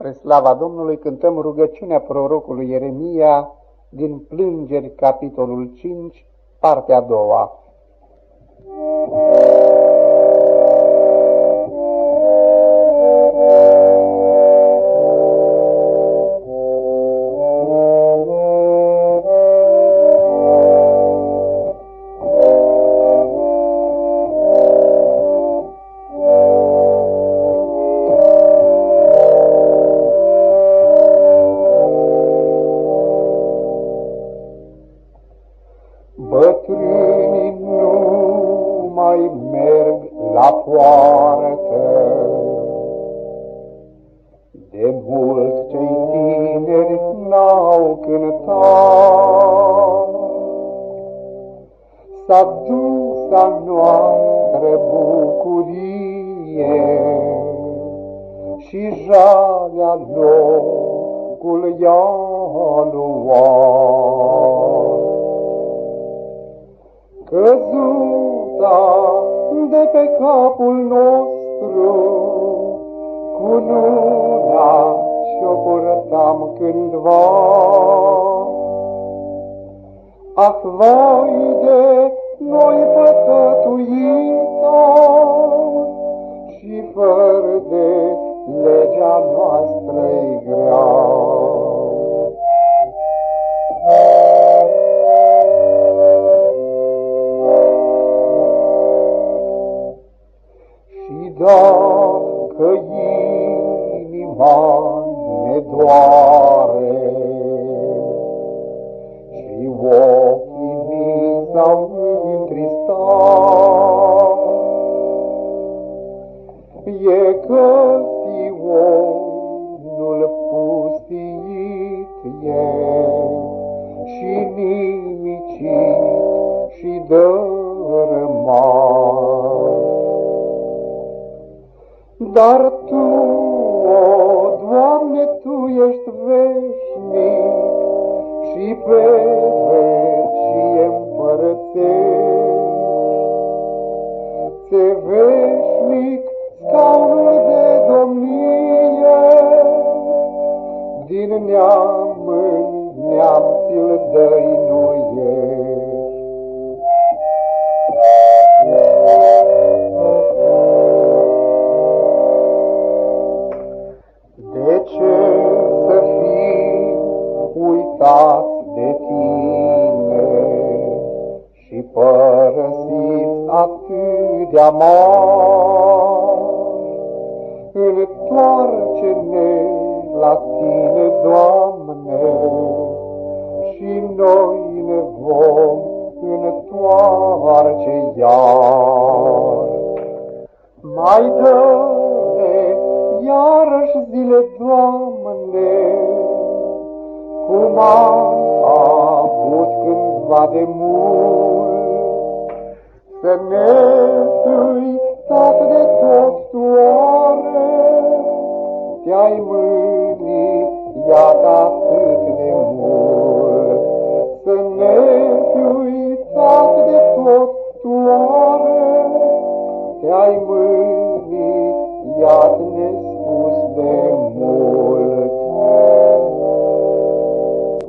Spre slava Domnului cântăm rugăciunea prorocului Ieremia din Plângeri, capitolul 5, partea a doua. Bătrânii nu mai merg la poartă, De mult cei tineri n-au cântat. S-a dus a noastră bucurie Și jalea locul i-a luat capul nostru, cu luna și-o purtam cândva. Ah, voi de noi păcătuita și fără de legea noastră-i dacă inima ne doare și ochii mi s-au întristat, e că Dar Tu, o Doamne, Tu ești veșnic și pe veci împărățești. Ți veșnic scaunul de domnie, din neam în neam ți-l dăinuiești. Uitați de tine și părăsiți atât de mari. Întoarce-ne la tine, Doamne, și noi ne vom întoarce iar. Mai dă-ne iarăși zile, Doamne, acum, atunci când cândva de mult, să ne uitat de tot tu oare, te-ai mânit, iată